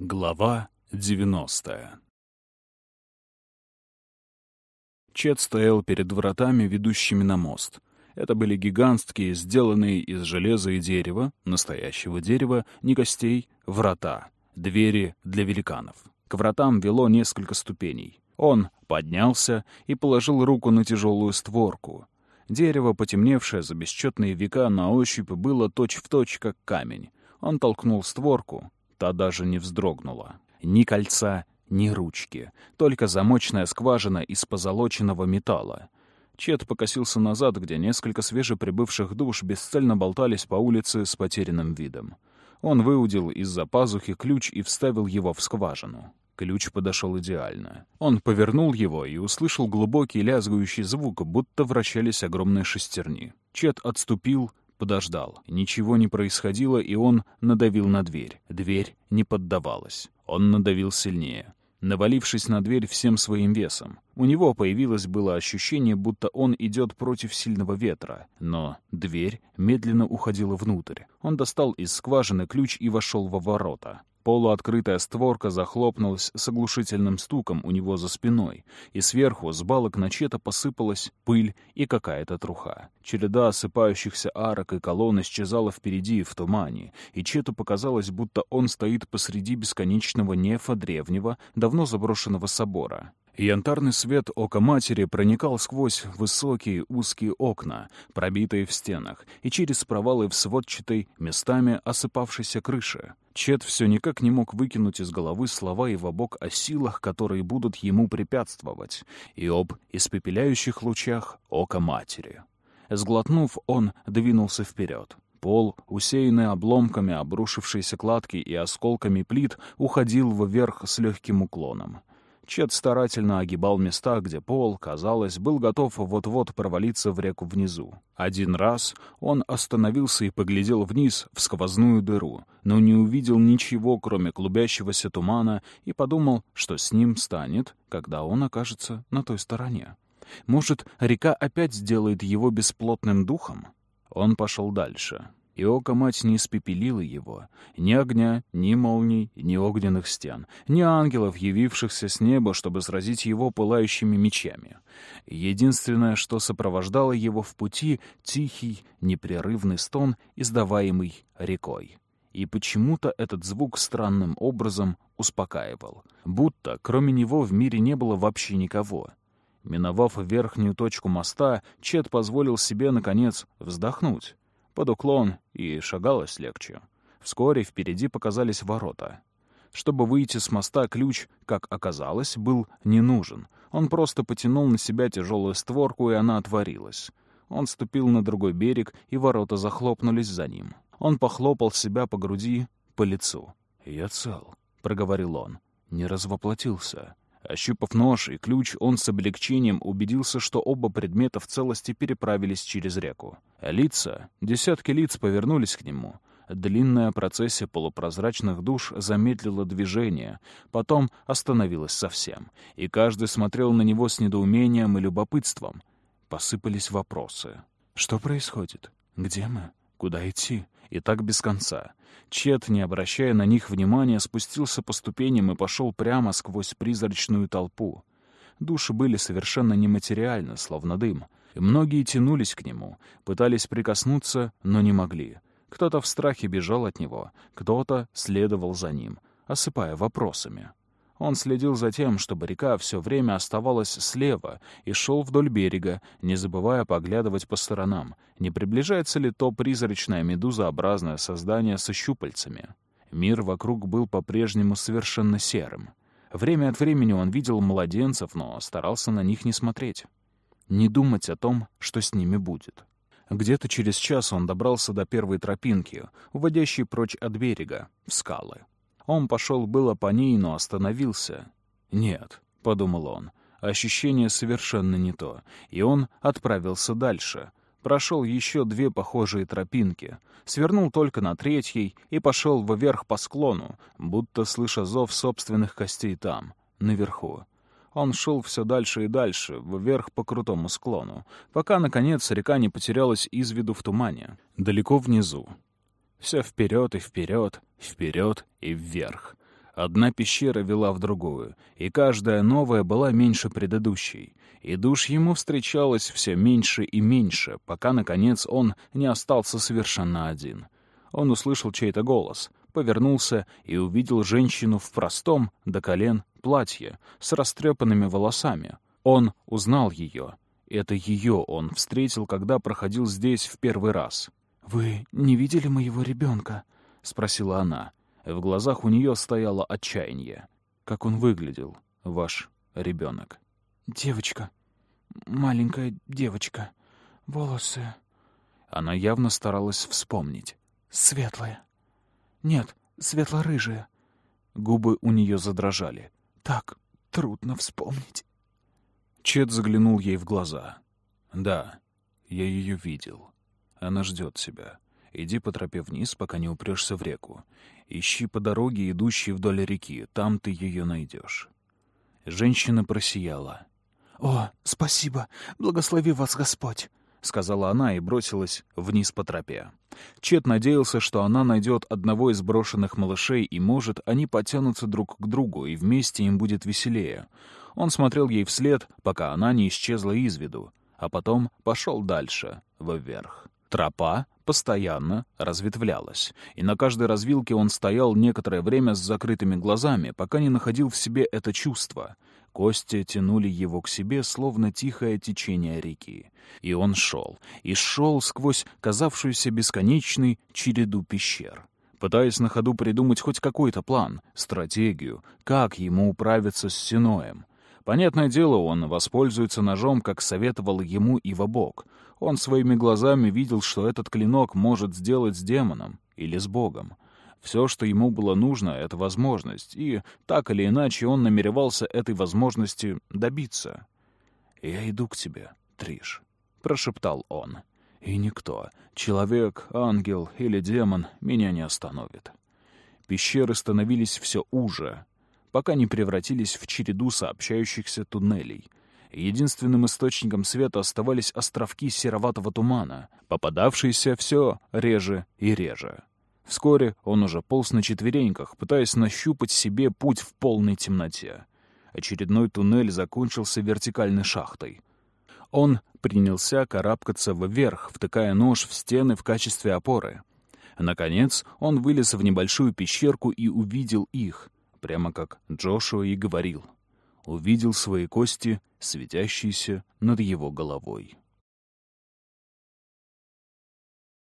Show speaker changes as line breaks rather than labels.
Глава 90 Чет стоял перед вратами, ведущими на мост. Это были гигантские, сделанные из железа и дерева, настоящего дерева, не костей, врата, двери для великанов. К вратам вело несколько ступеней. Он поднялся и положил руку на тяжелую створку. Дерево, потемневшее за бесчетные века, на ощупь было точь-в-точь, точь, как камень. Он толкнул створку, та даже не вздрогнула. Ни кольца, ни ручки, только замочная скважина из позолоченного металла. Чет покосился назад, где несколько свежеприбывших душ бесцельно болтались по улице с потерянным видом. Он выудил из-за пазухи ключ и вставил его в скважину. Ключ подошел идеально. Он повернул его и услышал глубокий лязгающий звук, будто вращались огромные шестерни. Чет отступил, подождал. Ничего не происходило, и он надавил на дверь. Дверь не поддавалась. Он надавил сильнее навалившись на дверь всем своим весом. У него появилось было ощущение, будто он идет против сильного ветра. Но дверь медленно уходила внутрь. Он достал из скважины ключ и вошел во ворота. Полуоткрытая створка захлопнулась с оглушительным стуком у него за спиной, и сверху с балок начета посыпалась пыль и какая-то труха. Череда осыпающихся арок и колонн исчезала впереди в тумане, и Чету показалось, будто он стоит посреди бесконечного нефа древнего, давно заброшенного собора. Янтарный свет ока матери проникал сквозь высокие узкие окна, пробитые в стенах, и через провалы в сводчатой, местами осыпавшейся крыше. Чет все никак не мог выкинуть из головы слова и вобок о силах, которые будут ему препятствовать, и об испепеляющих лучах ока матери. Сглотнув, он двинулся вперед. Пол, усеянный обломками обрушившейся кладки и осколками плит, уходил вверх с легким уклоном. Чет старательно огибал места, где пол, казалось, был готов вот-вот провалиться в реку внизу. Один раз он остановился и поглядел вниз в сквозную дыру, но не увидел ничего, кроме клубящегося тумана, и подумал, что с ним станет, когда он окажется на той стороне. Может, река опять сделает его бесплотным духом? Он пошел дальше и око-мать не испепелила его. Ни огня, ни молний, ни огненных стен, ни ангелов, явившихся с неба, чтобы сразить его пылающими мечами. Единственное, что сопровождало его в пути — тихий, непрерывный стон, издаваемый рекой. И почему-то этот звук странным образом успокаивал. Будто, кроме него, в мире не было вообще никого. Миновав верхнюю точку моста, Чет позволил себе, наконец, вздохнуть под уклон, и шагалось легче. Вскоре впереди показались ворота. Чтобы выйти с моста, ключ, как оказалось, был не нужен. Он просто потянул на себя тяжелую створку, и она отворилась. Он ступил на другой берег, и ворота захлопнулись за ним. Он похлопал себя по груди, по лицу. «Я цел», — проговорил он. «Не развоплотился». Ощупав нож и ключ, он с облегчением убедился, что оба предмета в целости переправились через реку. Лица, десятки лиц повернулись к нему. Длинная процессия полупрозрачных душ замедлила движение, потом остановилась совсем, и каждый смотрел на него с недоумением и любопытством. Посыпались вопросы. «Что происходит? Где мы? Куда идти?» И так без конца. Чет, не обращая на них внимания, спустился по ступеням и пошел прямо сквозь призрачную толпу. Души были совершенно нематериальны, словно дым. И многие тянулись к нему, пытались прикоснуться, но не могли. Кто-то в страхе бежал от него, кто-то следовал за ним, осыпая вопросами. Он следил за тем, чтобы река все время оставалась слева и шел вдоль берега, не забывая поглядывать по сторонам, не приближается ли то призрачное медузообразное создание со щупальцами. Мир вокруг был по-прежнему совершенно серым. Время от времени он видел младенцев, но старался на них не смотреть. Не думать о том, что с ними будет. Где-то через час он добрался до первой тропинки, уводящей прочь от берега, в скалы. Он пошел было по ней, но остановился. «Нет», — подумал он, — ощущение совершенно не то, и он отправился дальше. Прошел еще две похожие тропинки, свернул только на третьей и пошел вверх по склону, будто слыша зов собственных костей там, наверху. Он шел все дальше и дальше, вверх по крутому склону, пока, наконец, река не потерялась из виду в тумане. Далеко внизу, все вперед и вперед, вперед и вверх. Одна пещера вела в другую, и каждая новая была меньше предыдущей. И душ ему встречалось все меньше и меньше, пока, наконец, он не остался совершенно один. Он услышал чей-то голос, повернулся и увидел женщину в простом, до колен, платье, с растрепанными волосами. Он узнал ее. Это ее он встретил, когда проходил здесь в первый раз.
«Вы не видели моего ребенка?» — спросила она.
В глазах у нее стояло отчаяние. Как он выглядел, ваш ребенок?
Девочка. Маленькая девочка. Волосы.
Она явно старалась вспомнить.
Светлые. Нет, светло-рыжие.
Губы у нее задрожали.
Так трудно вспомнить.
Чет заглянул ей в глаза. «Да, я ее видел. Она ждет себя. Иди по тропе вниз, пока не упрешься в реку. Ищи по дороге, идущей вдоль реки. Там ты ее найдешь. Женщина просияла.
«О, спасибо! Благослови вас Господь!»
— сказала она и бросилась вниз по тропе. Чет надеялся, что она найдет одного из брошенных малышей, и, может, они потянутся друг к другу, и вместе им будет веселее. Он смотрел ей вслед, пока она не исчезла из виду, а потом пошел дальше, вверх. Тропа постоянно разветвлялась, и на каждой развилке он стоял некоторое время с закрытыми глазами, пока не находил в себе это чувство. Кости тянули его к себе, словно тихое течение реки. И он шел, и шел сквозь казавшуюся бесконечной череду пещер пытаясь на ходу придумать хоть какой-то план, стратегию, как ему управиться с Синоем. Понятное дело, он воспользуется ножом, как советовал ему Ивабок. Он своими глазами видел, что этот клинок может сделать с демоном или с богом. Все, что ему было нужно, — это возможность, и так или иначе он намеревался этой возможности добиться. «Я иду к тебе, Триш», — прошептал он. «И никто, человек, ангел или демон, меня не остановит». Пещеры становились все уже, пока не превратились в череду сообщающихся туннелей. Единственным источником света оставались островки сероватого тумана, попадавшиеся все реже и реже. Вскоре он уже полз на четвереньках, пытаясь нащупать себе путь в полной темноте. Очередной туннель закончился вертикальной шахтой. Он принялся карабкаться вверх, втыкая нож в стены в качестве опоры. Наконец, он вылез в небольшую пещерку и увидел их, прямо как Джошуа и говорил. Увидел свои кости, светящиеся над его головой.